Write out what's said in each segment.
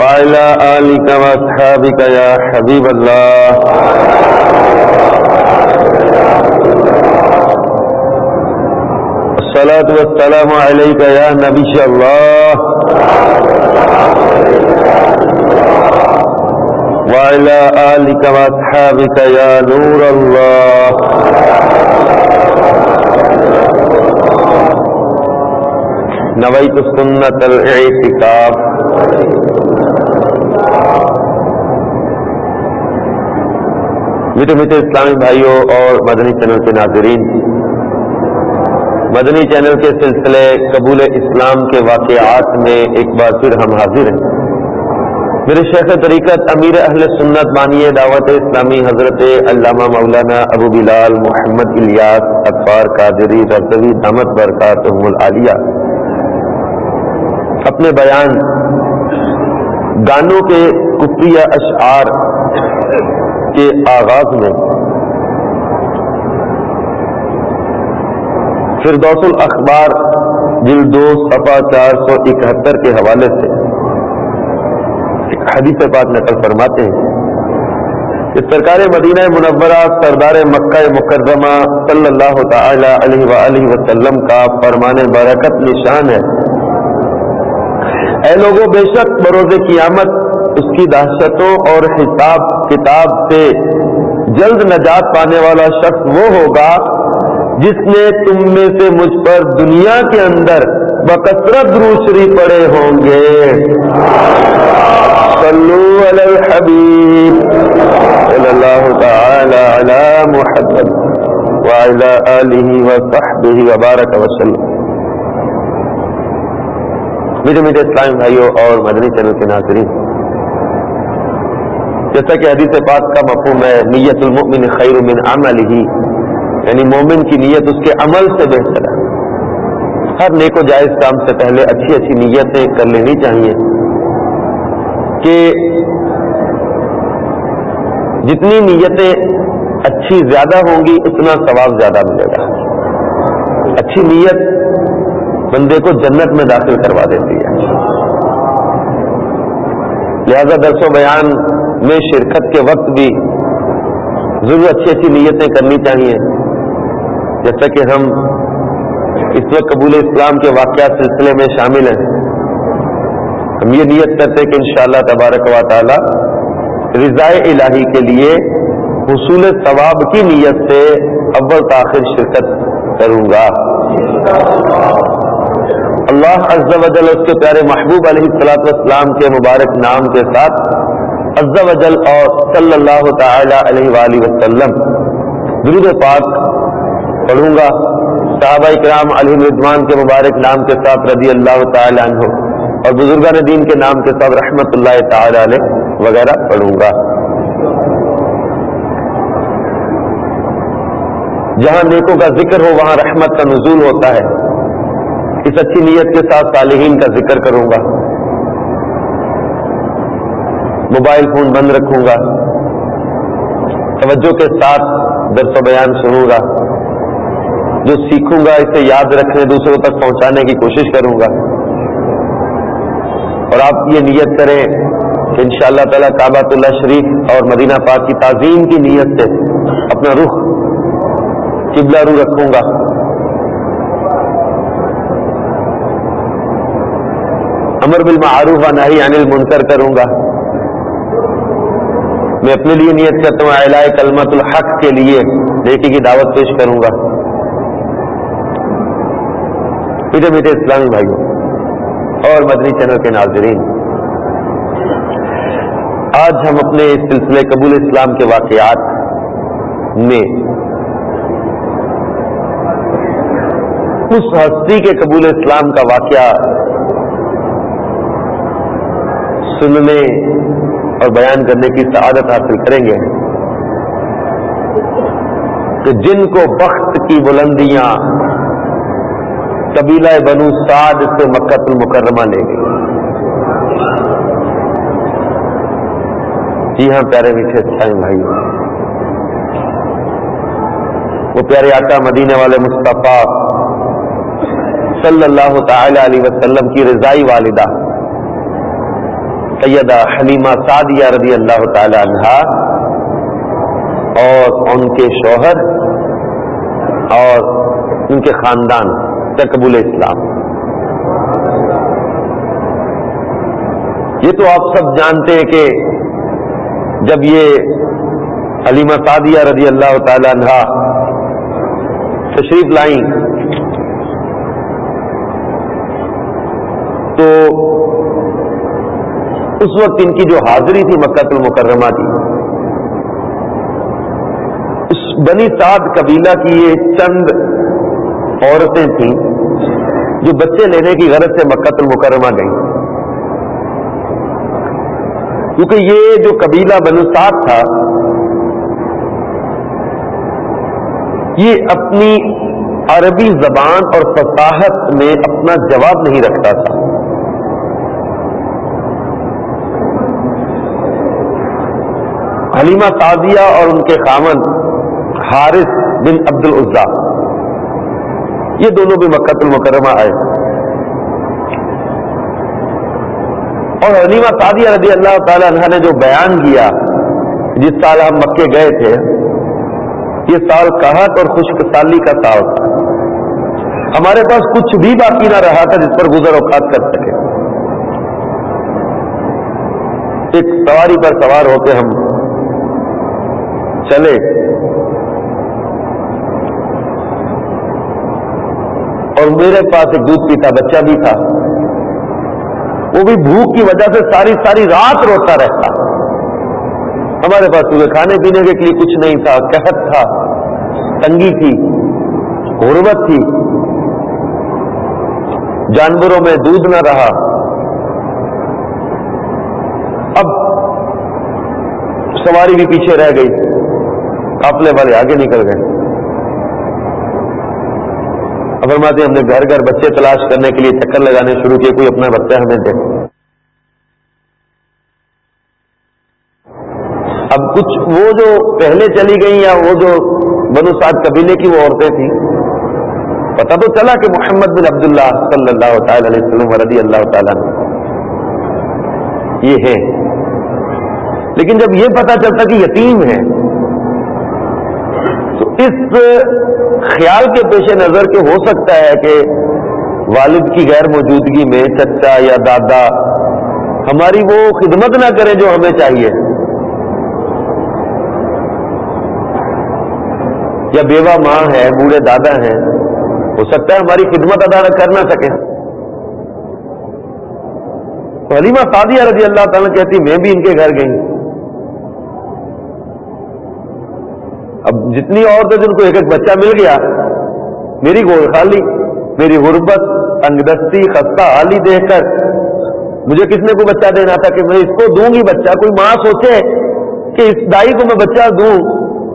وعلى آلك وأصحابك يا حبيب الله. الصلاة والسلام عليك يا نبي الله. وعلى آلك وأصحابك يا نور الله. نويت سنة الاعتكاف میٹھے میٹھے اسلامی بھائیوں اور مدنی چینل کے ناظرین، مدنی چینل کے سلسلے قبول اسلام کے واقعات میں ایک بار پھر ہم حاضر ہیں۔ میرے شیخ طریقت امیر اہل سنت بانی دعوت اسلامی حضرت علامہ مولانا ابو بلال محمد الیاس اطفار قادری رضوی دامت برکات العالیہ۔ اپنے بیان گانوں کے کفیہ اشعار کے آغاز میں۔ فردوس الاخبار جلد دو صفا چار سو اکہتر کے حوالے سے حدیث پاک نقل فرماتے ہیں کہ سرکار مدینہ منورہ، سردار مکہ مکرمہ صلی اللہ تعالی علیہ وآلہ وسلم کا فرمان برکت نشان ہے۔ اے لوگوں بے شک بروز قیامت اس کی دہشتوں اور حساب کتاب سے جلد نجات پانے والا شخص وہ ہوگا جس نے تم میں سے مجھ پر دنیا کے اندر بکثرت روشری پڑے ہوں گے۔ صلو علی الحبیب۔ صلی اللہ تعالی علی محمد وعلی آلہ وصحبہ وبارک وسلم میٹھے میٹھے اسلام بھائیوں اور مدنی چینل کے ناظرین جیسا کہ حدیث پاک کا مفہوم ہے، نیت المؤمن خیر من عمل ہی یعنی مومن کی نیت اس کے عمل سے بہتر ہے۔ ہر نیک و جائز کام سے پہلے اچھی اچھی نیتیں کر لینی چاہیے کہ جتنی نیتیں اچھی زیادہ ہوں گی، اتنا ثواب زیادہ ملے گا۔ اچھی نیت بندے کو جنت میں داخل کروا دیتی ہے۔ لہذا درس و بیان میں شرکت کے وقت بھی ضرور اچھی اچھی نیتیں کرنی چاہیے۔ جیسا کہ ہم اس وقت قبول اسلام کے واقعات سلسلے میں شامل ہیں۔ ہم یہ نیت کرتے کہ انشاءاللہ تبارک و تعالی رضائے الہی کے لیے حصول ثواب کی نیت سے اول تاخیر شرکت کروں گا۔ اللہ عز و جل اس کے پیارے محبوب علیہ السلاط والسلام کے مبارک نام کے ساتھ عز و جل اور صلی اللہ تعالی علیہ وآلہ وسلم درود پاک پڑھوں گا۔ صحابہ کرام علی رضوان کے مبارک نام کے ساتھ رضی اللہ تعالی عنہ اور بزرگان دین کے نام کے ساتھ رحمت اللہ تعالی علیہ وغیرہ پڑھوں گا۔ جہاں نیکوں کا ذکر ہو، وہاں رحمت کا نزول ہوتا ہے۔ اس اچھی نیت کے ساتھ صالحین کا ذکر کروں گا۔ موبائل فون بند رکھوں گا۔ توجہ کے ساتھ درس و بیان سنوں گا۔ جو سیکھوں گا، اسے یاد رکھنے، دوسروں تک پہنچانے کی کوشش کروں گا۔ اور آپ یہ نیت کریں کہ ان شاء اللہ تعالیٰ کعبۃ اللہ شریف اور مدینہ پاک کی تعظیم کی نیت سے اپنا رخ قبلہ رو رکھوں گا۔ امر بالمعروف و نہیں انل منکر کروں گا۔ میں اپنے لیے نیت کرتا ہوں اعلی کلمت الحق کے لیے بیٹی کی دعوت پیش کروں گا۔ میٹھے میٹھے اسلامی بھائیوں اور مدنی چینل کے ناظرین، آج ہم اپنے اس سلسلے قبول اسلام کے واقعات میں اس ہستی کے قبول اسلام کا واقعہ سننے اور بیان کرنے کی سعادت حاصل کریں گے۔ کہ جن کو بخت کی بلندیاں قبیلہ بنو سعد سے مکت المکرمہ لے گئی جی ہاں پیارے میٹھے اچھائیں بھائی وہ پیارے آقا مدینے والے مصطفیٰ صلی اللہ تعالی علیہ وسلم کی رضائی والدہ۔ سیدہ حلیمہ سعدیہ رضی اللہ تعالی عنہ اور ان کے شوہر اور ان کے خاندان قبول اسلام۔ یہ تو آپ سب جانتے ہیں کہ جب یہ علیمہ سعدیہ رضی اللہ تعالی عنہ تشریف لائیں تو اس وقت ان کی جو حاضری تھی مکہ المکرمہ کی، اس بنی سعد قبیلہ کی یہ چند عورتیں تھیں جو بچے لینے کی غرض سے مکہ المکرمہ گئیں۔ کیونکہ یہ جو قبیلہ بنسات تھا، یہ اپنی عربی زبان اور فصاحت میں اپنا جواب نہیں رکھتا تھا۔ حلیمہ تازیہ اور ان کے خامن حارث بن عبد العزا یہ دونوں بھی مکہ المکرمہ آئے۔ اور علیمہ سعدیہ رضی اللہ تعالی عنہ نے جو بیان کیا، جس سال ہم مکے گئے تھے، یہ سال کہت اور خشک سالی کا سال تھا۔ ہمارے پاس کچھ بھی باقی نہ رہا تھا جس پر گزر اوقات کر سکے۔ ایک سواری پر سوار ہو کے ہم چلے۔ اور میرے پاس ایک دودھ پیتا، بچہ بھی تھا۔ وہ بھی بھوک کی وجہ سے ساری ساری رات روتا رہتا۔ ہمارے پاس صبح کھانے پینے کے لیے کچھ نہیں تھا، قحط تھا، تنگی تھی، غربت تھی۔ جانوروں میں دودھ نہ رہا۔ اب سواری بھی پیچھے رہ گئی۔ قافلے والے آگے نکل گئے۔ فرماتے ہم نے گھر گھر بچے تلاش کرنے کے لیے چکر لگانے شروع کیے، کوئی اپنا بچہ ہمیں دے۔ اب کچھ وہ جو پہلے چلی گئی یا وہ جو بنو سات قبیلے کی وہ عورتیں تھیں پتا تو چلا کہ محمد بن عبداللہ صلی اللہ تعالی علیہ وسلم رضی اللہ تعالیٰ یہ ہے لیکن جب یہ پتا چلتا کہ یتیم ہے اس خیال کے پیش نظر کے ہو سکتا ہے کہ والد کی غیر موجودگی میں چچا یا دادا ہماری وہ خدمت نہ کریں جو ہمیں چاہیے۔ یا بیوہ ماں ہے، بوڑھے دادا ہیں، ہو سکتا ہے ہماری خدمت ادا کر نہ سکے۔ حلیمہ سعدیہ رضی اللہ تعالیٰ کہتی میں بھی ان کے گھر گئی اب جتنی عورتیں جن کو ایک ایک بچہ مل گیا، میری گول خالی، میری غربت انگدستی خستہ حالی دیکھ کر، مجھے کس نے کو بچہ دینا تھا کہ میں اس کو دوں گی بچہ؟ کوئی ماں سوچے کہ اس دائی کو میں بچہ دوں؟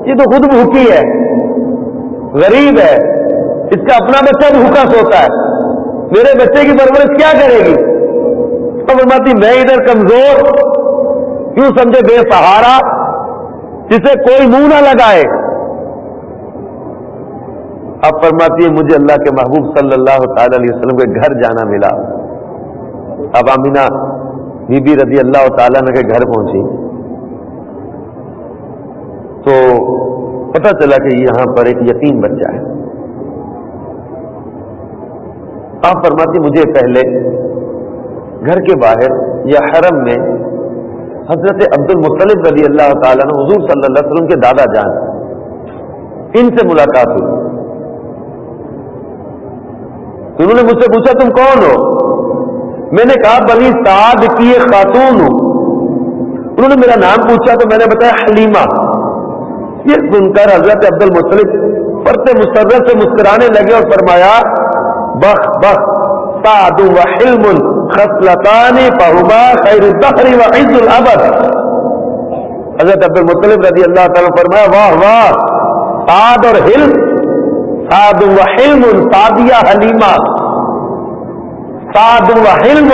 یہ تو خود بھوکی ہے، غریب ہے، اس کا اپنا بچہ بھوکا سوتا ہے۔ میرے بچے کی پرورش کیا کرے گی؟ فرماتی، میں ادھر کمزور کیوں سمجھے بے سہارا، جسے کوئی منہ نہ لگائے۔ اب فرماتی ہے، مجھے اللہ کے محبوب صلی اللہ تعالی علیہ وسلم کے گھر جانا ملا۔ اب امینہ بی بی رضی اللہ تعالیٰ کے گھر پہنچی۔ تو پتہ چلا کہ یہاں پر ایک یتیم بچہ ہے۔ آپ فرماتی، مجھے پہلے گھر کے باہر یا حرم میں حضرت عبد المطلب رضی اللہ تعالیٰ نے حضور صلی اللہ علیہ وسلم کے دادا جان، ان سے ملاقات ہوئی۔ انہوں نے مجھ سے پوچھا، تم کون ہو? میں نے کہا، بنی سعد کی ایک خاتون ہوں. انہوں نے میرا نام پوچھا، تو میں نے بتایا، حلیمہ. یہ سن کر حضرت عبد المطلب پرتے مسرت سے مسکرانے لگے اور فرمایا بخ بخ سعد و حلم خصلتان فهما خیر الدهر و عز الابد. حضرت عبد المطلب رضی اللہ تعالیٰ فرمایا، واہ واہ، سعد اور ہل سعد و حلم سادیا حلیمہ۔ سعد و حلم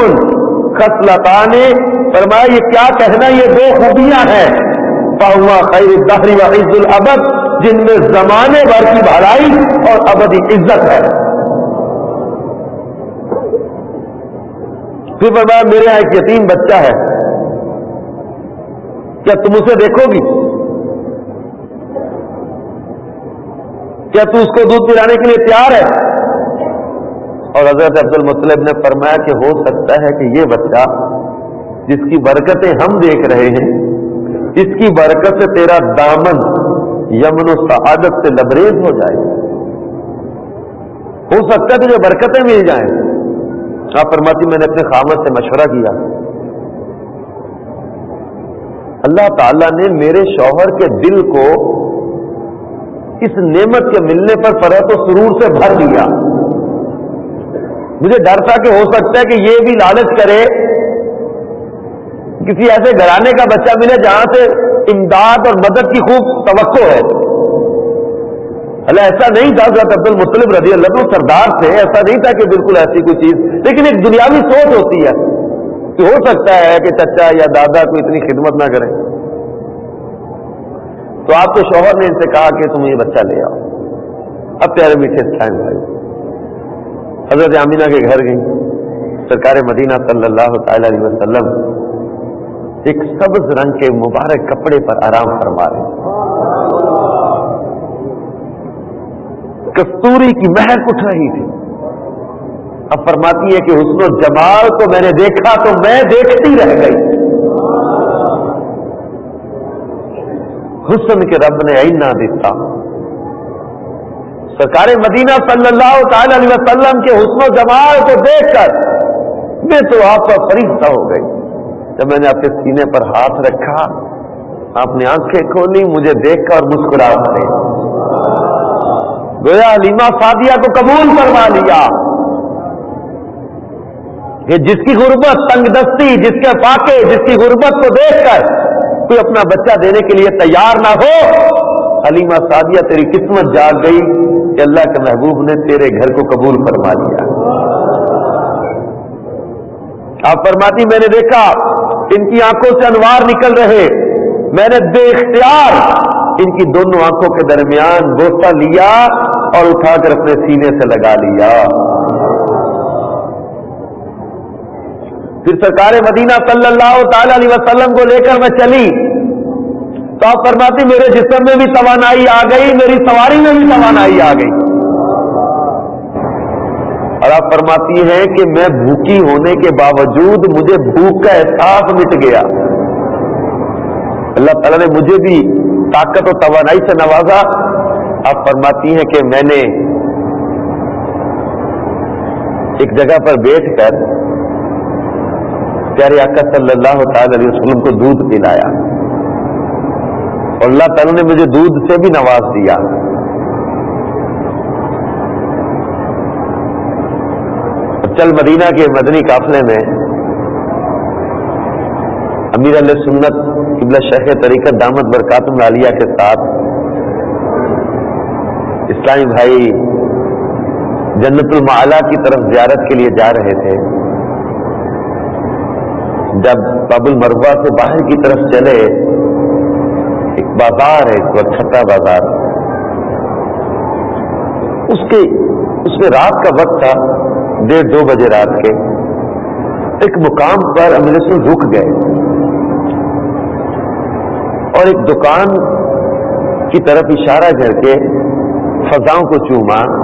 خصلتا نے فرمایا یہ کیا کہنا، یہ دو خوبیاں ہیں۔ پاؤں خیر دہری و عز العبد جن میں زمانے بھر کی بھلائی اور ابدی عزت ہے۔ پھر فرمایا، میرے یہاں ایک یتیم بچہ ہے۔ کیا تم اسے دیکھو گی؟ کیا تو اس کو دودھ پلانے کے لیے تیار ہے؟ اور حضرت عبد المطلب نے فرمایا کہ ہو سکتا ہے کہ یہ بچہ جس کی برکتیں ہم دیکھ رہے ہیں، اس کی برکت سے تیرا دامن یمن و سعادت سے لبریز ہو جائے۔ ہو سکتا ہے تجھے برکتیں مل جائیں۔ آپ فرماتی، میں نے اپنے خامت سے مشورہ کیا۔ اللہ تعالیٰ نے میرے شوہر کے دل کو اس نعمت کے ملنے پر فرح و سرور سے بھر دیا۔ مجھے ڈر تھا کہ ہو سکتا ہے کہ یہ بھی لالچ کرے۔ کسی ایسے گھرانے کا بچہ ملے جہاں سے امداد اور مدد کی خوب توقع ہے۔ اللہ، ایسا نہیں تھا حضرت عبد المطلب رضی اللہ عنہ سردار تھے، ایسا نہیں تھا کہ بالکل ایسی کوئی چیز۔ لیکن ایک دنیاوی سوچ ہوتی ہے کہ ہو سکتا ہے کہ چچا یا دادا کو اتنی خدمت نہ کرے تو آپ کے شوہر نے ان سے کہا کہ تم یہ بچہ لے آؤ۔ اب پیارے میٹھے بھائی۔ حضرت امینہ کے گھر گئی سرکار مدینہ صلی اللہ تعالی علیہ وسلم ایک سبز رنگ کے مبارک کپڑے پر آرام فرما رہے کستوری کی مہک اٹھ رہی تھی۔ اب فرماتی ہے کہ حسن و جمال کو میں نے دیکھا تو میں دیکھتی رہ گئی۔ حسن کے رب نے اینا دیتا۔ سرکار مدینہ صلی اللہ تعالی علیہ وسلم کے حسن و جمال کو دیکھ کر میں تو آپ کا فریضہ ہو گئی۔ جب میں نے اپنے سینے پر ہاتھ رکھا، آپ نے آنکھیں کھولی، مجھے دیکھ کر مسکرا پڑے گویا علیما فادیہ کو قبول کروا لیا۔ کہ جس کی غربت تنگ دستی، جس کے فاقے، جس کی غربت کو دیکھ کر کوئی اپنا بچہ دینے کے لیے تیار نہ ہو۔ علیما سادیہ تیری قسمت جاگ گئی کہ اللہ کے محبوب نے تیرے گھر کو قبول فرما لیا۔ آپ فرماتی، میں نے دیکھا، ان کی آنکھوں سے انوار نکل رہے۔ میں نے بے اختیار ان کی دونوں آنکھوں کے درمیان بوسا لیا اور اٹھا کر اپنے سینے سے لگا لیا۔ پھر سرکار مدینہ صلی اللہ تعالی علیہ وسلم کو لے کر میں چلی تو آپ فرماتی میرے جسم میں بھی توانائی آ گئی، میری سواری میں بھی توانائی آ گئی۔ اور آپ فرماتی ہیں کہ میں بھوکی ہونے کے باوجود مجھے بھوک کا احساس مٹ گیا۔ اللہ تعالیٰ نے مجھے بھی طاقت و توانائی سے نوازا۔ آپ فرماتی ہیں کہ میں نے ایک جگہ پر بیٹھ کر پیارے آقا صلی اللہ تعالی علیہ وسلم کو دودھ پلایا۔ اور اللہ تعالیٰ نے مجھے دودھ سے بھی نواز دیا۔ چل مدینہ کے مدنی قافلے میں امیر علیہ سنت قبلہ شیخ طریقت دامت برکاتم عالیہ کے ساتھ اسلامی بھائی جنت المعلا کی طرف زیارت کے لیے جا رہے تھے۔ جب باب المروا سے باہر کی طرف چلے، ایک بازار ہے، ایک چھٹا بازار۔ اس کے، اس میں رات کا وقت تھا، ڈیڑھ دو بجے رات کے۔ ایک مقام پر امیر رک گئے۔ اور ایک دکان کی طرف اشارہ کر کے فضاؤں کو چوما۔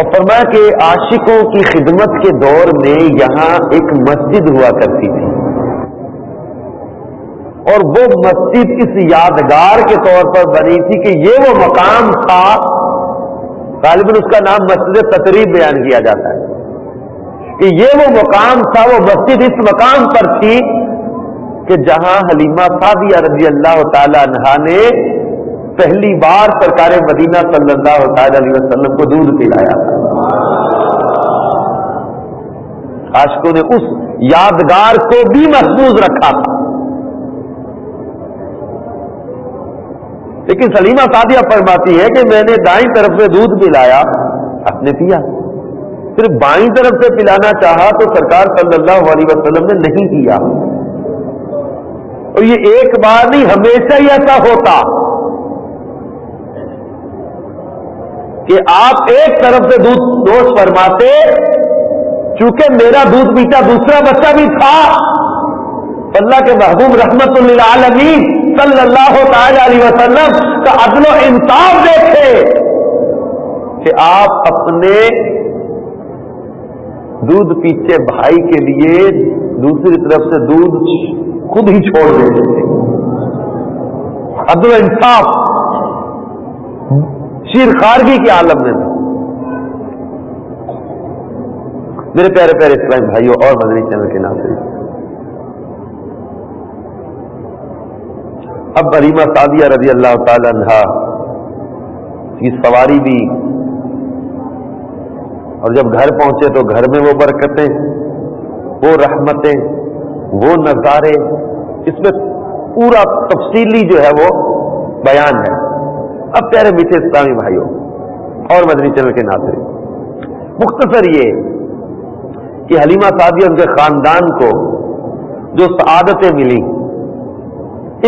اور فرمایا کہ عاشقوں کی خدمت کے دور میں یہاں ایک مسجد ہوا کرتی تھی۔ اور وہ مسجد اس یادگار کے طور پر بنی تھی کہ یہ وہ مقام تھا، غالباً اس کا نام مسجد تقریب بیان کیا جاتا ہے۔ کہ یہ وہ مقام تھا، وہ مسجد اس مقام پر تھی کہ جہاں حلیمہ فادیہ رضی اللہ تعالی عنہ نے پہلی بار سرکار مدینہ صلی اللہ تعالی علیہ وسلم کو دودھ پلایا۔ عاشقوں نے اس یادگار کو بھی محفوظ رکھا۔ تھا لیکن سلیمہ سادیہ فرماتی ہے کہ میں نے دائیں طرف سے دودھ پلایا اپنے نے پیا۔ صرف بائیں طرف سے پلانا چاہا تو سرکار صلی اللہ علیہ وسلم نے نہیں کیا۔ اور یہ ایک بار نہیں، ہمیشہ ہی ایسا ہوتا۔ کہ آپ ایک طرف سے دودھ نوش فرماتے، چونکہ میرا دودھ پیتا دوسرا بچہ بھی تھا۔ اللہ کے محبوب رحمت اللہ عالمین صلی اللہ تعالی علیہ وسلم کا عدل و انصاف دیکھے کہ آپ اپنے دودھ پیچھے بھائی کے لیے دوسری طرف سے دودھ خود ہی چھوڑ دیتے تھے۔ عدل و انصاف۔ شیر خارگی کے عالم میں میرے پیارے پیارے اسلام بھائیوں اور مدنی چینل کے نام سے اب علیمہ سعدیہ رضی اللہ تعالی عنہ کی سواری بھی، اور جب گھر پہنچے تو گھر میں وہ برکتیں، وہ رحمتیں، وہ نظارے، اس میں پورا تفصیلی جو ہے وہ بیان ہے۔ اب پیارے میٹھے اسلامی بھائیوں اور مدنی چینل کے ناطے مختصر یہ کہ حلیمہ سعدیہ ان کے خاندان کو جو سعادتیں ملی،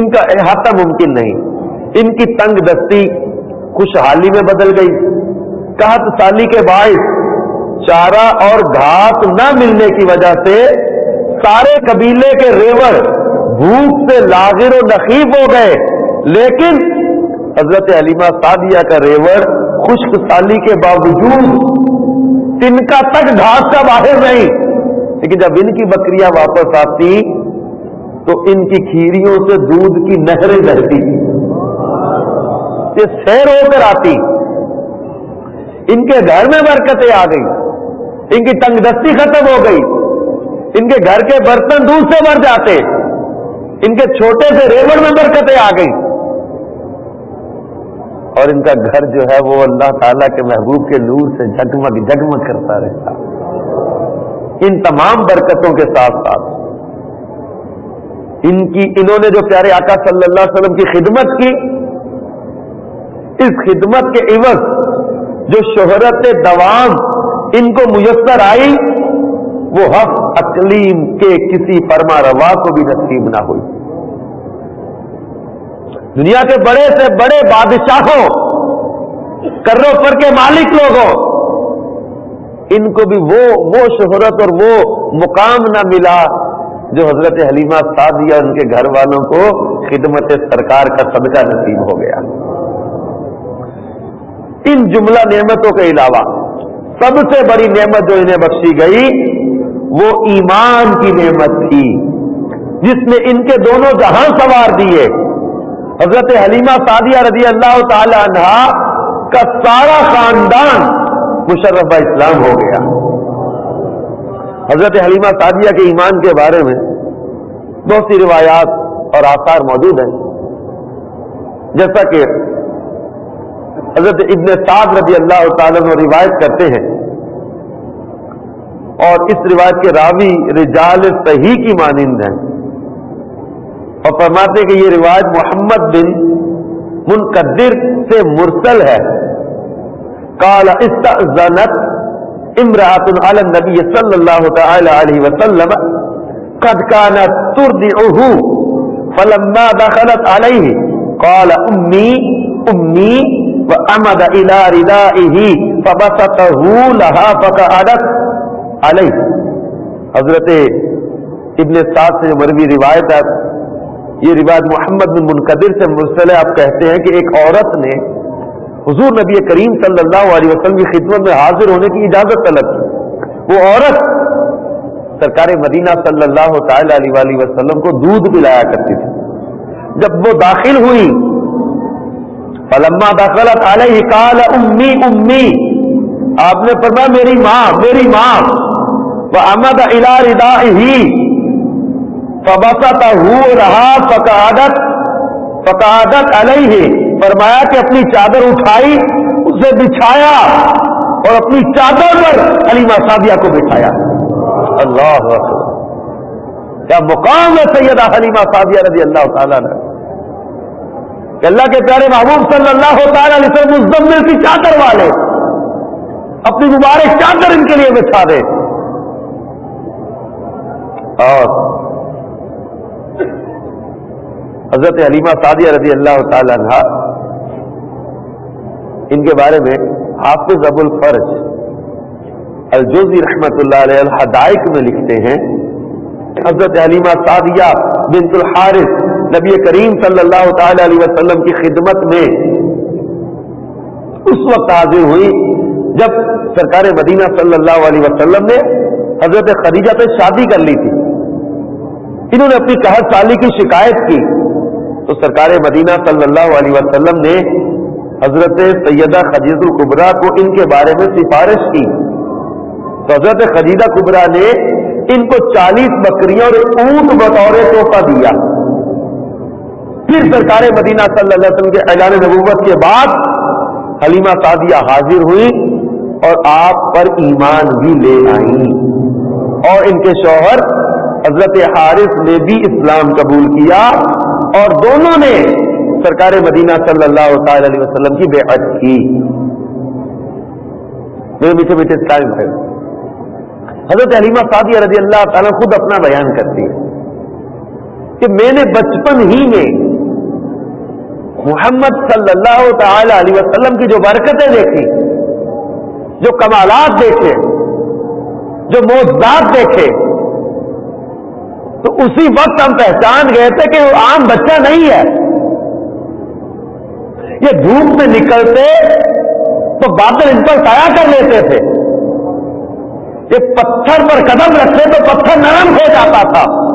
ان کا احاطہ ممکن نہیں، ان کی تنگ دستی خوشحالی میں بدل گئی۔ کہت سالی کے باعث چارہ اور گھاس نہ ملنے کی وجہ سے سارے قبیلے کے ریور بھوک سے لاغر و نقیب ہو گئے، لیکن حضرت علیمہ سعدیہ کا ریور خشک سالی کے باوجود تنکا تک گھاس کا باہر نہیں۔ لیکن جب ان کی بکریاں واپس آتی تو ان کی کھیریوں سے دودھ کی نہریں بہتی۔ یہ سیر ہو کر آتی۔ ان کے گھر میں برکتیں آ گئی ان کی تنگ دستی ختم ہو گئی۔ ان کے گھر کے برتن دودھ سے بھر جاتے۔ ان کے چھوٹے سے ریوڑ میں برکتیں آ گئی اور ان کا گھر جو ہے وہ اللہ تعالیٰ کے محبوب کے نور سے جگمگ جگمگ کرتا رہتا ان تمام برکتوں کے ساتھ ساتھ ان کی، انہوں نے جو پیارے آقا صلی اللہ علیہ وسلم کی خدمت کی، اس خدمت کے عوض جو شہرت دوام ان کو میسر آئی، وہ حق اقلیم کے کسی فرما روا کو بھی نصیب نہ ہوئی۔ دنیا کے بڑے سے بڑے بادشاہوں کرو پر کے مالک لوگوں، ان کو بھی وہ وہ شہرت اور وہ مقام نہ ملا جو حضرت حلیمہ سعدیہ ان کے گھر والوں کو خدمت سرکار کا صدقہ نصیب ہو گیا۔ ان جملہ نعمتوں کے علاوہ سب سے بڑی نعمت جو انہیں بخشی گئی، وہ ایمان کی نعمت تھی، جس نے ان کے دونوں جہاں سوار دیے حضرت حلیمہ سعدیہ رضی اللہ تعالی عنہ کا سارا خاندان مشرف اسلام ہو گیا۔ حضرت حلیمہ سعدیہ کے ایمان کے بارے میں بہت سی روایات اور آثار موجود ہیں۔ جیسا کہ حضرت ابن سعد رضی اللہ تعالیٰ روایت کرتے ہیں اور اس روایت کے راوی رجال صحیح کی مانند ہیں۔ اور فرماتے کہ یہ روایت محمد بن منقدر سے مرسل ہے۔ کالا استعزنت امراۃ علی النبی صلی اللہ تعالی علیہ وسلم قد كانت ترضعه فلما دخلت عليه قال امي امي وامد الى ردائه، فبسطه لها فقعدت عليه۔ حضرت ابن سعد سے مروی روایت ہے یہ روایت محمد بن منقدر سے مرسل آپ کہتے ہیں کہ ایک عورت نے حضور نبی کریم صلی اللہ علیہ وسلم کی خدمت میں حاضر ہونے کی اجازت طلب کی۔ وہ عورت سرکار مدینہ صلی اللہ تعالی علیہ وسلم کو دودھ پلایا کرتی تھی۔ جب وہ داخل ہوئی، فلما داخلت علیہ کال امی امی، آپ نے فرمایا، میری ماں میری ماں۔ وہ احمد الا ردا ہی فبسط ہو رہا فقادت فقادت علیہ فرمایا کہ اپنی چادر اٹھائی، اسے بچھایا اور اپنی چادر پر علیما سادیہ کو بٹھایا۔ اللہ کیا مقام ہے سیدہ حلیمہ سادیہ رضی اللہ تعالیٰ نے کہ اللہ کے پیارے محبوب صلی اللہ تعالی علیہ وسلم مزمل کی چادر والے، اپنی مبارک چادر ان کے لیے بچھا دے۔ اور حضرت حلیمہ سعدیہ رضی اللہ تعالی عنہ، ان کے بارے میں حافظ ابو الفرج الجوزی رحمت اللہ علیہ الحدائق میں لکھتے ہیں، حضرت علیمہ سعدیہ بنت الحارث نبی کریم صلی اللہ تعالی علیہ وسلم کی خدمت میں اس وقت حاضر ہوئی، جب سرکار مدینہ صلی اللہ علیہ وسلم نے حضرت خدیجہ پہ شادی کر لی تھی۔ انہوں نے اپنی قحط سالی کی شکایت کی۔ تو سرکار مدینہ صلی اللہ علیہ وسلم نے حضرت سیدہ خدیت القبرا کو ان کے بارے میں سفارش کی۔ تو حضرت خدیدہ کبرا نے ان کو چالیس بکریاں اور اونٹ بطور تحفہ دیا۔ پھر سرکار مدینہ صلی اللہ علیہ وسلم کے اعلان نبوت کے بعد حلیمہ سعدیہ حاضر ہوئی اور آپ پر ایمان بھی لے آئی اور ان کے شوہر حضرت حارث نے بھی اسلام قبول کیا۔ اور دونوں نے سرکار مدینہ صلی اللہ تعالی علیہ وسلم کی بیعت کی۔ میرے میٹھے میٹھے ٹائم ہے۔ حضرت علیمہ سعدیہ رضی اللہ تعالیٰ خود اپنا بیان کرتی ہے کہ میں نے بچپن ہی میں محمد صلی اللہ تعالی علیہ وسلم کی جو برکتیں دیکھی، جو کمالات دیکھے، جو موزات دیکھے تو اسی وقت ہم پہچان گئے تھے کہ وہ عام بچہ نہیں ہے۔ یہ دھوپ میں نکلتے تو بادل ان پر سایہ کر لیتے تھے۔ یہ پتھر پر قدم رکھتے تو پتھر نرم ہو جاتا تھا۔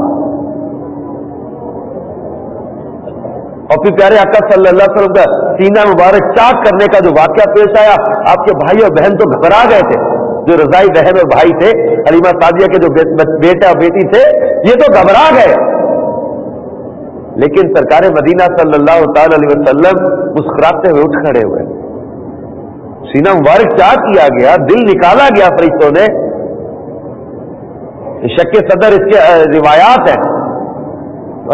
اور پھر پیارے آقا صلی اللہ علیہ وسلم کا سینہ مبارک چاک کرنے کا جو واقعہ پیش آیا، آپ کے بھائی اور بہن تو گھبرا گئے تھے۔ جو رضائی بہن اور بھائی تھے، علیمہ سعدیہ کے جو بیٹا اور بیٹی تھے، یہ تو گھبرا گئے۔ لیکن سرکار مدینہ صلی اللہ تعالی علیہ وسلم مسکراتے ہوئے اٹھ کھڑے ہوئے۔ سینا مبارک کیا کیا گیا، دل نکالا گیا فرشتوں نے۔ شک صدر اس کے روایات ہیں۔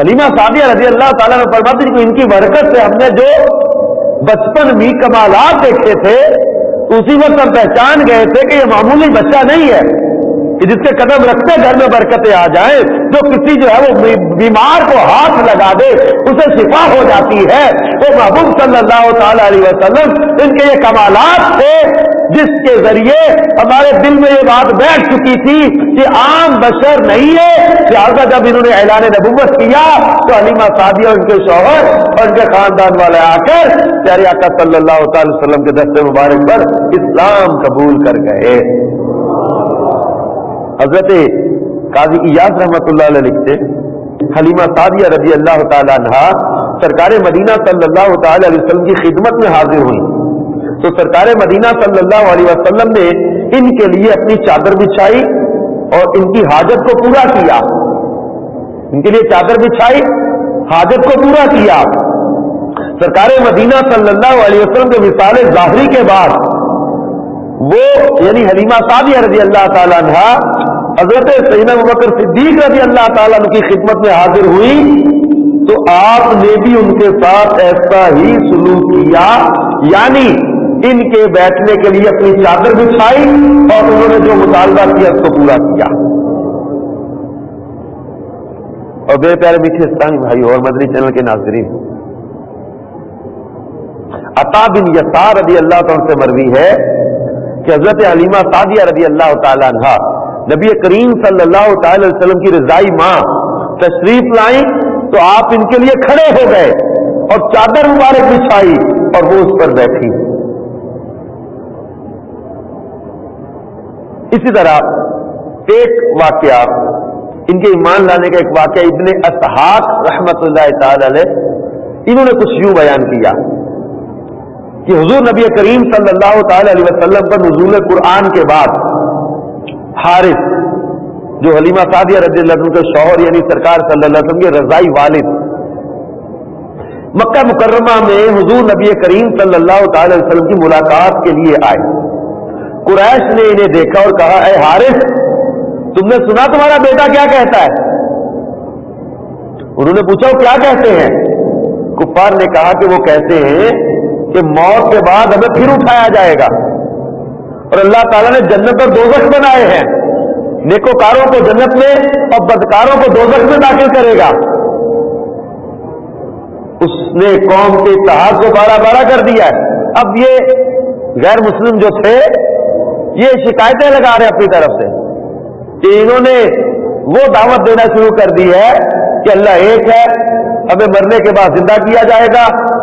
علیمہ سعدیہ رضی اللہ تعالیٰ نے فرماتی کہ ان کی برکت سے ہم نے جو بچپن بھی کمالات دیکھے تھے اسی وقت ہم پہچان گئے تھے کہ یہ معمولی بچہ نہیں ہے۔ جس کے قدم رکھتے گھر میں برکتیں آ جائیں، جو کسی جو ہے وہ بیمار کو ہاتھ لگا دے، اسے شفا ہو جاتی ہے۔ وہ محبوب صلی اللہ تعالی علیہ وسلم، ان کے یہ کمالات تھے جس کے ذریعے ہمارے دل میں یہ بات بیٹھ چکی تھی کہ عام بشر نہیں ہے لہٰذا جب انہوں نے اعلان نبوت کیا تو علیمہ سعدیہ ان کے شوہر اور ان کے خاندان والے آ کر پیارے آقا صلی اللہ تعالی وسلم کے دستے مبارک پر اسلام قبول کر گئے۔ حضرت قاضی ایاز رحمت اللہ علیہ لکھتے، حلیمہ سعدیہ رضی اللہ تعالیٰ عنہ سرکار مدینہ صلی اللہ تعالی علیہ وسلم کی خدمت میں حاضر ہوئی تو سرکار مدینہ صلی اللہ علیہ وسلم نے ان کے لیے اپنی چادر بچھائی اور ان کی حاجت کو پورا کیا۔ ان کے لیے چادر بچھائی، حاجت کو پورا کیا۔ سرکار مدینہ صلی اللہ علیہ وسلم کے مثال ظاہری کے بعد وہ یعنی حلیمہ صادیہ رضی اللہ تعالیٰ عنہ، حضرت سیدنا بکر صدیق رضی اللہ تعالیٰ عنہ کی خدمت میں حاضر ہوئی، تو آپ نے بھی ان کے ساتھ ایسا ہی سلوک کیا یعنی ان کے بیٹھنے کے لیے اپنی چادر بچھائی اور انہوں نے جو مطالبہ کیا اس کو پورا کیا۔ اور بے پیارے میٹھے سنگ بھائی اور مدری چینل کے ناظرین، عطا بن یسار رضی اللہ تعالیٰ سے مروی ہے۔ کہ حضرت علیمہ سعدیہ رضی اللہ تعالیٰ عنہ، نبی کریم صلی اللہ تعالی وسلم کی رضائی ماں تشریف لائیں تو آپ ان کے لیے کھڑے ہو گئے اور چادر مبارک بچھائی اور وہ اس پر بیٹھی۔ اسی طرح ایک واقعہ، ان کے ایمان لانے کا ایک واقعہ ابن اسحاق رحمت اللہ تعالی علیہ، انہوں نے کچھ یوں بیان کیا۔ کہ حضور نبی کریم صلی اللہ تعالی علیہ وسلم پر نزول قرآن کے بعد حارث، جو حلیمہ سعدیہ رضی اللہ عنہ کے شوہر یعنی سرکار صلی اللہ علیہ وسلم کے رضائی والد، مکہ مکرمہ میں حضور نبی کریم صلی اللہ تعالی علیہ وسلم کی ملاقات کے لیے آئے۔ قریش نے انہیں دیکھا اور کہا، اے حارث، تم نے سنا تمہارا بیٹا کیا کہتا ہے؟ انہوں نے پوچھا، وہ کیا کہتے ہیں؟ کفار نے کہا کہ وہ کہتے ہیں کہ موت کے بعد ہمیں پھر اٹھایا جائے گا۔ اور اللہ تعالیٰ نے جنت اور دوزخ بنائے ہیں۔ نیکوکاروں کو جنت میں اور بدکاروں کو دوزخ میں داخل کرے گا۔ اس نے قوم کے اتحاد کو بارہ بارہ کر دیا ہے۔ اب یہ غیر مسلم جو تھے، یہ شکایتیں لگا رہے اپنی طرف سے کہ انہوں نے وہ دعوت دینا شروع کر دی ہے کہ اللہ ایک ہے، ہمیں مرنے کے بعد زندہ کیا جائے گا۔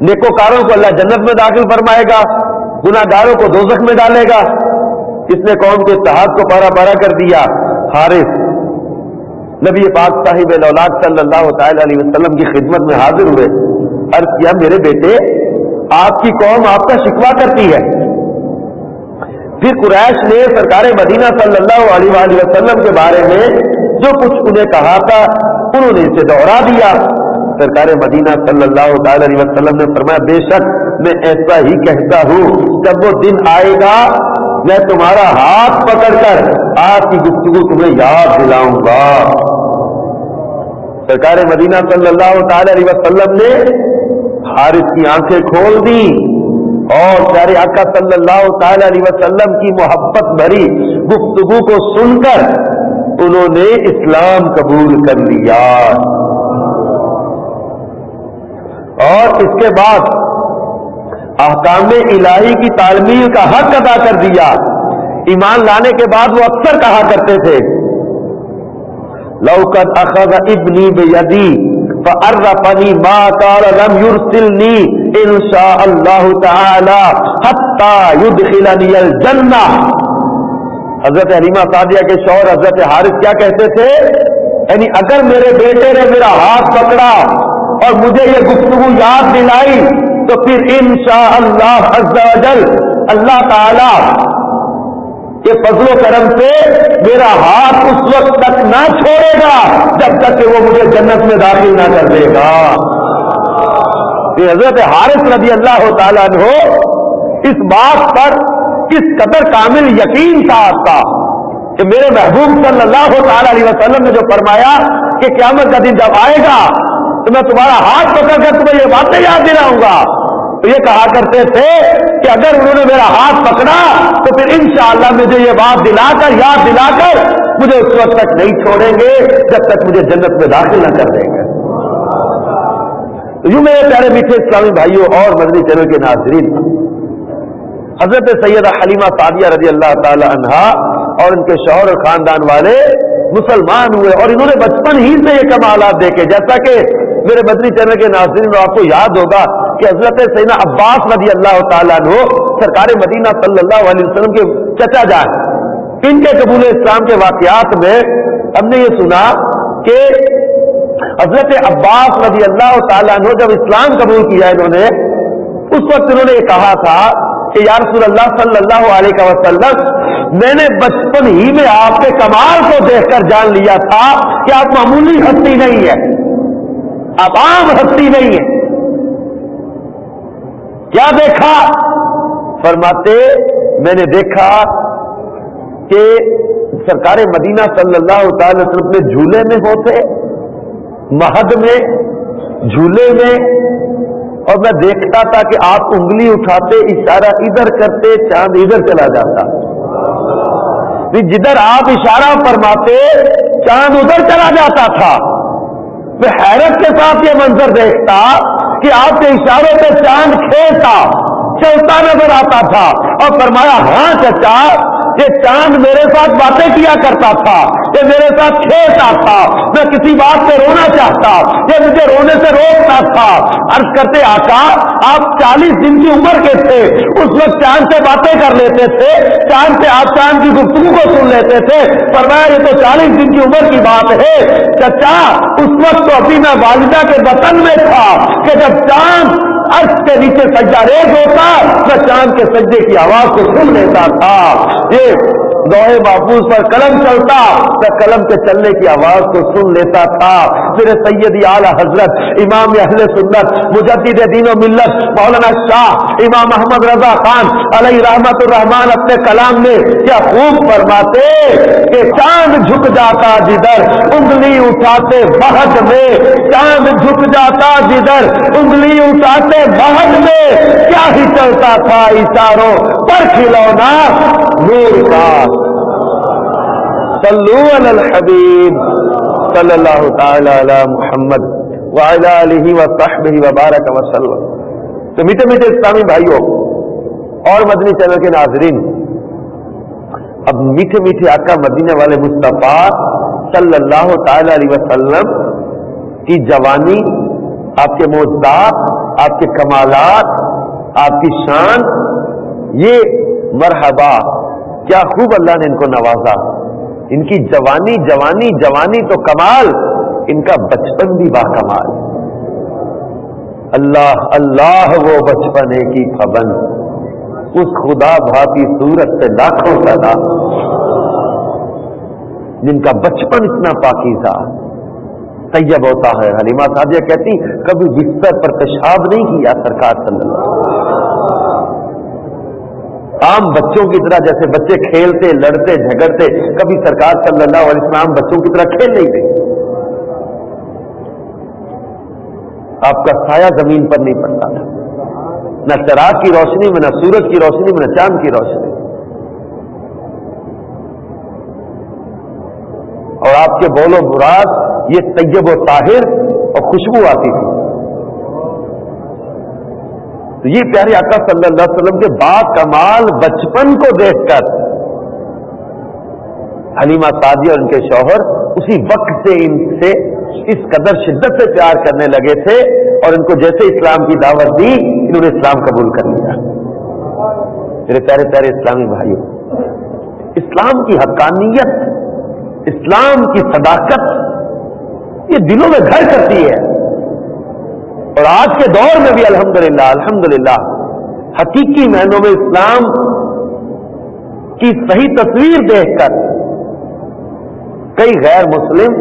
نیکوکاروں کو اللہ جنت میں داخل فرمائے گا گناگاروں کو دوزخ میں ڈالے گا۔ اس نے قوم کے اتحاد کو پارا پارا کر دیا۔ حارث، نبی پاک صاحب اولاد صلی اللہ تعالی علیہ وسلم کی خدمت میں حاضر ہوئے۔ عرض کیا، میرے بیٹے، آپ کی قوم آپ کا شکوا کرتی ہے۔ پھر قریش نے سرکار مدینہ صلی اللہ علیہ وآلہ وسلم کے بارے میں جو کچھ انہیں کہا تھا، انہوں نے اسے دوہرا دیا۔ سرکار مدینہ صلی اللہ تعالی علیہ وسلم نے فرمایا، بے شک میں ایسا ہی کہتا ہوں، جب وہ دن آئے گا، میں تمہارا ہاتھ پکڑ کر آپ کی گفتگو تمہیں یاد دلاؤں گا۔ سرکار مدینہ صلی اللہ تعالی علیہ وسلم نے حارث کی آنکھیں کھول دی اور پیارے آقا صلی اللہ تعالی علیہ وسلم کی محبت بھری گفتگو کو سن کر انہوں نے اسلام قبول کر لیا۔ اور اس کے بعد احکام الہی کی تعلیم کا حق ادا کر دیا۔ ایمان لانے کے بعد وہ اکثر کہا کرتے تھے۔ لوکت اخذ ابنی بے یدی فعرفنی ما قال لم يرسلني ان شاء الله تعالى حتى يدخلني الجنہ۔ حضرت حلیمہ سعدیہ کے شوہر حضرت حارث کیا کہتے تھے؟ یعنی اگر میرے بیٹے نے میرا ہاتھ پکڑا اور مجھے یہ گفتگو یاد دلائی تو پھر ان شاء اللہ اللہ تعالی کے فضل و کرم سے میرا ہاتھ اس وقت تک نہ چھوڑے گا جب تک کہ وہ مجھے جنت میں داخل نہ کر دے گا۔ حضرت حارث رضی اللہ تعالیٰ ہو اس بات پر کس قدر کامل یقین تھا آپ کا کہ میرے محبوب صلی اللہ تعالی علیہ وسلم نے جو فرمایا کہ قیامت کا دن جب آئے گا تو میں تمہارا ہاتھ پکڑ کر تمہیں یہ باتیں یاد دلاؤں گا۔ تو یہ کہا کرتے تھے کہ اگر انہوں نے میرا ہاتھ پکڑا تو پھر انشاءاللہ مجھے یہ بات دلا کر، یاد دلا کر، مجھے اس وقت تک نہیں چھوڑیں گے جب تک مجھے جنت میں داخل نہ کر دیں گے۔ تو یوں میرے پیارے میٹھے اسلامی بھائیوں اور مدنی چینل کے ناظرین، حضرت سیدہ حلیمہ سعدیہ رضی اللہ تعالی عنہا اور ان کے شوہر اور خاندان والے مسلمان ہوئے اور انہوں نے بچپن ہی سے یہ کمالات دیکھے، جیسا کہ میرے بدری چینل کے ناظرین آپ کو یاد ہوگا کہ حضرت سیدہ عباس رضی اللہ تعالیٰ عنہ سرکار مدینہ صلی اللہ علیہ وسلم کے چچا جان، ان کے قبول اسلام کے واقعات میں ہم نے یہ سنا کہ حضرت عباس رضی اللہ تعالیٰ عنہ جب اسلام قبول کیا انہوں نے، اس وقت انہوں نے یہ کہا تھا کہ یا رسول اللہ صلی اللہ علیہ وسلم، میں نے بچپن ہی میں آپ کے کمال کو دیکھ کر جان لیا تھا کہ آپ معمولی ہستی نہیں ہے آپ عام ہستی نہیں ہے۔ کیا دیکھا؟ فرماتے، میں نے دیکھا کہ سرکار مدینہ صلی اللہ تعالی وسلم میں جھولے میں ہوتے، مہد میں، جھولے میں، اور میں دیکھتا تھا کہ آپ انگلی اٹھاتے، اشارہ ادھر کرتے، چاند ادھر چلا جاتا۔ جدھر آپ اشارہ فرماتے، چاند ادھر چلا جاتا تھا۔ میں حیرت کے ساتھ یہ منظر دیکھتا کہ آپ کے اشاروں پہ چاند کھیلتا چلتا نظر آتا تھا اور فرمایا ہاں چچا، یہ چاند میرے ساتھ باتیں کیا کرتا تھا۔ یہ میرے ساتھ کھیلتا تھا، میں کسی بات پہ رونا چاہتا یہ مجھے رونے سے روکتا تھا۔ عرض کرتے آقا، آپ چالیس دن کی عمر کے تھے، اس وقت چاند سے باتیں کر لیتے تھے، چاند سے آپ چاند کی گفتگو کو سن لیتے تھے۔ فرمایا، یہ تو چالیس دن کی عمر کی بات ہے۔ چچا، اس وقت تو ابھی میں والدہ کے وطن میں تھا کہ جب چاند عرش کے نیچے سجا ریز ہوتا، میں چاند کے سجے کی آواز کو سن لیتا تھا۔ یہ گوہے محفوظ پر قلم چلتا تو قلم کے چلنے کی آواز کو سن لیتا تھا۔ پھر سید اعلی حضرت، امام اہل سنت، مجدد دین و ملت، مولانا شاہ امام محمد رضا خان علیہ رحمت الرحمان اپنے کلام میں کیا خوب فرماتے کہ چاند جھک جاتا جدھر انگلی اٹھاتے بہت میں۔ چاند جھک جاتا جدھر انگلی اٹھاتے بہت میں۔ کیا ہی چلتا تھا اشاروں پر کھلونا؟ نور کا. صلو علی الحبیب صلی اللہ تعالی علی محمد وعلی علیہ وصحبہ وبارک وسلم تو میٹھے میٹھے اسلامی بھائیوں اور مدنی چینل کے ناظرین، اب میٹھے میٹھے آقا مدینے والے مصطفیٰ صلی اللہ تعالی علیہ وسلم کی جوانی، آپ کے موجودات، آپ کے کمالات، آپ کی شان، یہ مرحبا کیا خوب اللہ نے ان کو نوازا۔ ان کی جوانی جوانی جوانی تو کمال، ان کا بچپن بھی با کمال۔ اللہ اللہ وہ بچپن کی پابند۔ اس خدا بھاتی صورت سے لاکھوں سدا جن کا بچپن اتنا پاکیزہ۔ طیب ہوتا ہے، حلیمہ سادیہ کہتی، کبھی بستر پر پیشاب نہیں کیا سرکار صلی اللہ عام بچوں کی طرح جیسے بچے کھیلتے، لڑتے، جھگڑتے، کبھی سرکار صلی اللہ علیہ وسلم بچوں کی طرح کھیل نہیں تھے آپ کا سایہ زمین پر نہیں پڑتا۔ تھا نہ چراغ کی روشنی میں، نہ سورج کی روشنی میں، نہ چاند کی روشنی۔ اور آپ کے بول و براد یہ طیب و طاہر اور خوشبو آتی تھی۔ تو یہ پیارے آقا صلی اللہ علیہ وسلم کے با کمال بچپن کو دیکھ کر حلیمہ سادی اور ان کے شوہر اسی وقت سے ان سے اس قدر شدت سے پیار کرنے لگے تھے اور ان کو جیسے اسلام کی دعوت دی انہوں نے اسلام قبول کر لیا۔ میرے پیارے پیارے اسلامی بھائیوں اسلام کی حقانیت، اسلام کی صداقت یہ دلوں میں گھر کرتی ہے۔ اور آج کے دور میں بھی الحمدللہ الحمدللہ، حقیقی معنوں میں اسلام کی صحیح تصویر دیکھ کر کئی غیر مسلم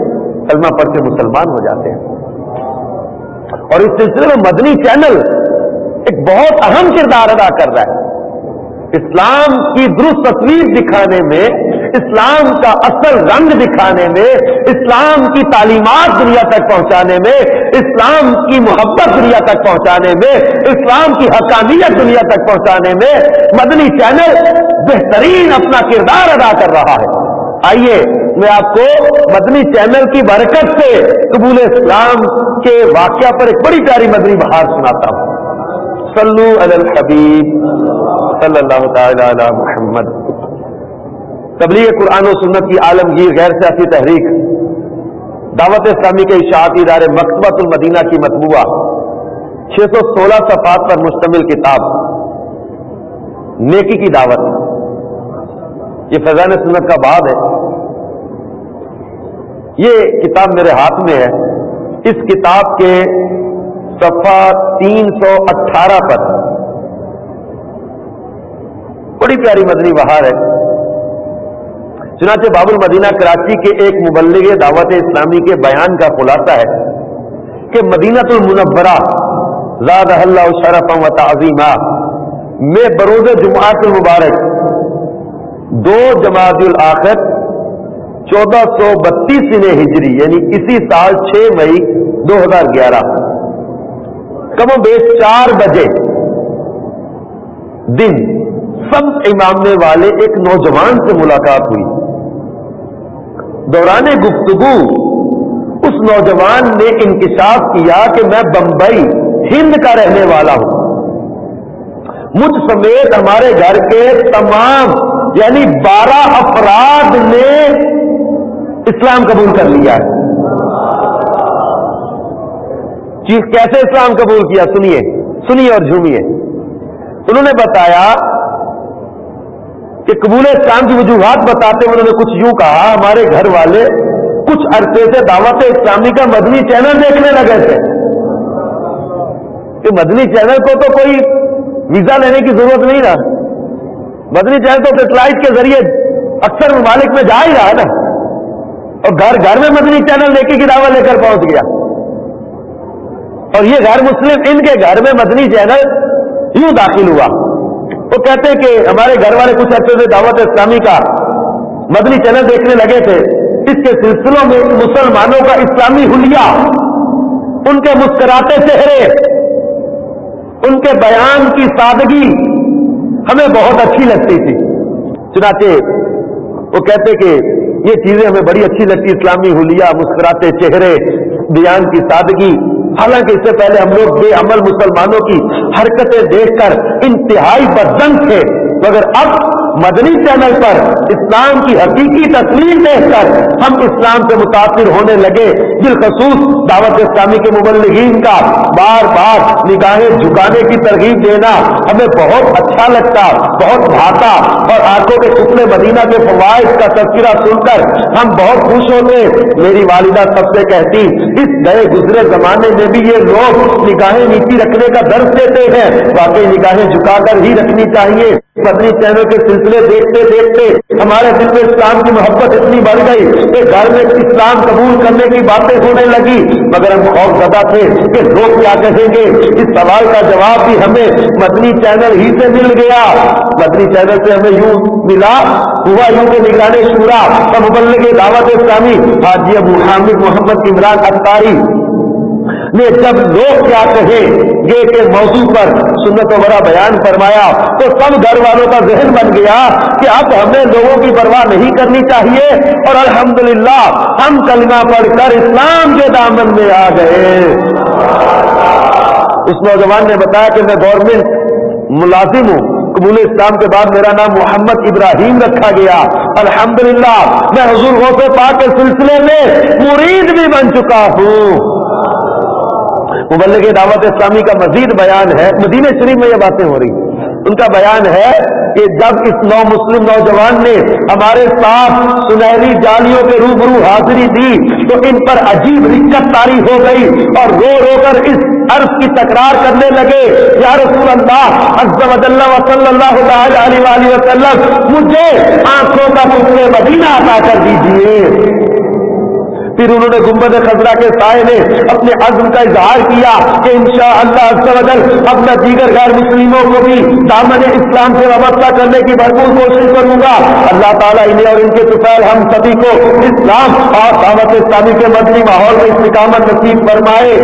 کلمہ پڑھ کے مسلمان ہو جاتے ہیں۔ اور اس سلسلے میں مدنی چینل ایک بہت اہم کردار ادا کر رہا ہے۔ اسلام کی درست تصویر دکھانے میں اسلام کا اصل رنگ دکھانے میں، اسلام کی تعلیمات دنیا تک پہنچانے میں، اسلام کی محبت دنیا تک پہنچانے میں، اسلام کی حقانیت دنیا تک پہنچانے میں، مدنی چینل بہترین اپنا کردار ادا کر رہا ہے۔ آئیے، میں آپ کو مدنی چینل کی برکت سے قبول اسلام کے واقعہ پر ایک بڑی پیاری مدنی بہار سناتا ہوں۔ صلو علی الحبیب، صلی اللہ تعالی علی محمد۔ تبلیغ قرآن و سنت کی عالمگیر غیر سیاسی تحریک، دعوت اسلامی کے اشاعتی ادارے مکتبۃ المدینہ کی مطبوعہ، چھ سو سولہ صفحات پر مشتمل کتاب، نیکی کی دعوت۔ یہ فضان سنت کا بعد ہے۔ یہ کتاب میرے ہاتھ میں ہے۔ اس کتاب کے صفحہ تین سو اٹھارہ پر۔ بڑی پیاری مدنی بہار ہے۔ چنانچہ باب المدینہ کراچی کے ایک مبلغ دعوت اسلامی کے بیان کا خلاصہ ہے کہ مدینہ المنورہ زاد اللہ شرف و تعظیمہ میں بروز جماعت المبارک دو جماعت الآخر چودہ سو بتیس ہجری یعنی اسی سال چھ مئی دو ہزار گیارہ۔ کم و بیش چار بجے دن سب امامنے والے ایک نوجوان سے ملاقات ہوئی۔ دوران گفتگو، اس نوجوان نے انکشاف کیا کہ میں بمبئی ہند کا رہنے والا ہوں۔ مجھ سمیت ہمارے گھر کے تمام یعنی بارہ افراد نے اسلام قبول کر لیا ہے۔ چیز کیسے اسلام قبول کیا؟ سنیے سنیے اور جھومیے۔ انہوں نے بتایا کہ قبول اسلام کی وجوہات بتاتے انہوں نے کچھ یوں کہا، ہمارے گھر والے کچھ عرصے سے دعوت اسلامی کا مدنی چینل دیکھنے لگے تھے۔ کہ مدنی چینل کو تو کوئی ویزا لینے کی ضرورت نہیں رہا مدنی چینل تو سیٹلائٹ کے ذریعے اکثر ممالک میں جا ہی رہا نا۔ اور گھر گھر میں مدنی چینل لے کے دعوت لے کر پہنچ گیا۔ اور یہ غیر مسلم، ان کے گھر میں مدنی چینل یوں داخل ہوا۔ وہ کہتے کہ ہمارے گھر والے کچھ عرصے سے دعوت اسلامی کا مدنی چینل دیکھنے لگے تھے۔ اس کے سلسلوں میں مسلمانوں کا اسلامی حلیہ، ان کے مسکراتے چہرے، ان کے بیان کی سادگی ہمیں بہت اچھی لگتی تھی۔ چنانچہ وہ کہتے کہ یہ چیزیں ہمیں بڑی اچھی لگتی، اسلامی حلیہ، مسکراتے چہرے، بیان کی سادگی۔ حالانکہ اس سے پہلے ہم لوگ بے عمل مسلمانوں کی حرکتیں دیکھ کر انتہائی بدن تھے۔ مگر اب مدنی چینل پر اسلام کی حقیقی تصویر دیکھ کر ہم اسلام سے متاثر ہونے لگے۔ بالخصوص دعوت اسلامی کے مبلغین کا بار بار نگاہیں جھکانے کی ترغیب دینا ہمیں بہت اچھا لگتا، بہت بھاتا اور آنکھوں کے ٹکڑے مدینہ کے فوائد کا تذکرہ سن کر ہم بہت خوش ہوتے۔ میری والدہ سب سے کہتی، اس گئے گزرے زمانے میں بھی یہ لوگ نگاہیں نیچی رکھنے کا درد دیتے ہیں۔ واقعی نگاہیں جھکا کر ہی رکھنی چاہیے۔ مدنی چینل کے سلسلے دیکھتے دیکھتے ہمارے دل میں اسلام کی محبت اتنی بڑھ گئی کہ گھر میں اسلام قبول کرنے کی باتیں ہونے لگی۔ مگر ہم خوف زدہ تھے کہ لوگ کیا کہیں گے؟ اس سوال کا جواب بھی ہمیں مدنی چینل ہی سے مل گیا۔ مدنی چینل سے ہمیں یوں ملا، ہوا یوں کے نگرانی شورا مبلغ دعوت اسلامی، حاجی ابو حامد محمد عمران اختاری نے جب لوگ کیا کہیں گے کے موضوع پر سنت و بیان فرمایا تو سب گھر والوں کا ذہن بن گیا کہ اب ہمیں لوگوں کی پرواہ نہیں کرنی چاہیے اور الحمدللہ ہم کلمہ پڑھ کر اسلام کے دامن میں آ گئے اس نوجوان نے بتایا کہ میں گورنمنٹ ملازم ہوں۔ قبول اسلام کے بعد میرا نام محمد ابراہیم رکھا گیا۔ الحمدللہ میں حضور غوث پاک کے سلسلے میں مرید بھی بن چکا ہوں۔ مبلغ دعوت اسلامی کا مزید بیان ہے۔ مدینہ شریف میں یہ باتیں ہو رہی ان کا بیان ہے کہ جب اس نو مسلم نوجوان نے ہمارے ساتھ سنہری جالیوں کے روبرو حاضری دی، تو ان پر عجیب رکت تاری ہو گئی اور رو رو کر اس عرض کی تکرار کرنے لگے، یا رسول اللہ اللہ صلی اللہ علیہ وسلم، مجھے آنکھوں کا مدینہ عطا کر دیجیے پھر انہوں نے گنبد خزرہ کے سائے میں اپنے عزم کا اظہار کیا کہ انشاءاللہ شاء اللہ اب میں دیگر غیر مسلموں کو بھی دامن اسلام سے وابستہ کرنے کی بھرپور کوشش کروں گا۔ اللہ تعالیٰ انہیں اور ان کے سفید ہم سبھی کو اسلام اور دعوت اسلامی کے مدنی ماحول میں استقامت نصیب فرمائے۔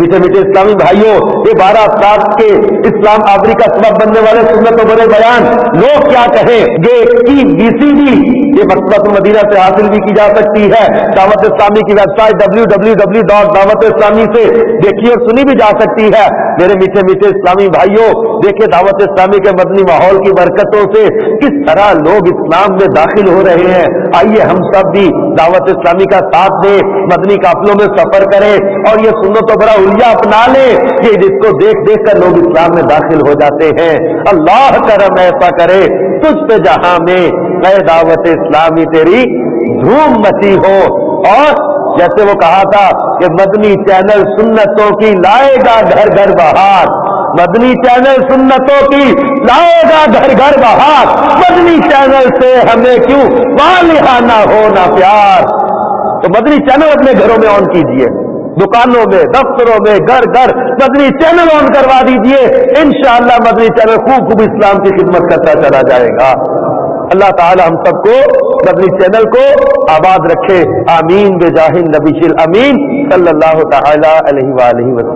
میٹھے میٹھے اسلامی بھائیوں، یہ بارہ سال کے اسلام آبری کا سبب بننے والے سنت و بڑے بیان۔ لوگ کیا کہیں؟ یہ بی سی ڈی۔ یہ مقصد مدینہ سے حاصل بھی کی جا سکتی ہے۔ دعوت اسلامی کی website W W W dot Dawat Islami سے دیکھی اور سنی بھی جا سکتی ہے۔ میرے میٹھے میٹھے اسلامی بھائیوں دیکھیں دعوت اسلامی کے مدنی ماحول کی برکتوں سے کس طرح لوگ اسلام میں داخل ہو رہے ہیں۔ آئیے ہم سب بھی دعوت اسلامی کا ساتھ دیں، مدنی قافلوں میں سفر کریں اور یہ سنت و بڑا الیا اپنا لے کہ جس کو دیکھ دیکھ کر لوگ اسلام میں داخل ہو جاتے ہیں۔ اللہ کرم ایسا کرے۔ تجھ پہ جہاں میں اے دعوت اسلامی تیری دھوم مچی ہو۔ اور جیسے وہ کہا تھا کہ مدنی چینل سنتوں کی لائے گا گھر گھر بہار۔ مدنی چینل سنتوں کی لائے گا گھر گھر بہار۔ مدنی چینل سے ہمیں کیوں نہ ہو نہ پیار۔ تو مدنی چینل اپنے گھروں میں آن کیجیے۔ دکانوں میں، دفتروں میں، گھر گھر، مدنی چینل آن کروا دیجیے۔ انشاءاللہ مدنی چینل خوب خوب اسلام کی خدمت کرتا چلا جائے گا۔ اللہ تعالی ہم سب کو، مدنی چینل کو آباد رکھے۔ آمین۔ بے جاہد نبی امین۔ صلی اللہ تعالی علیہ وآلہ وسلم۔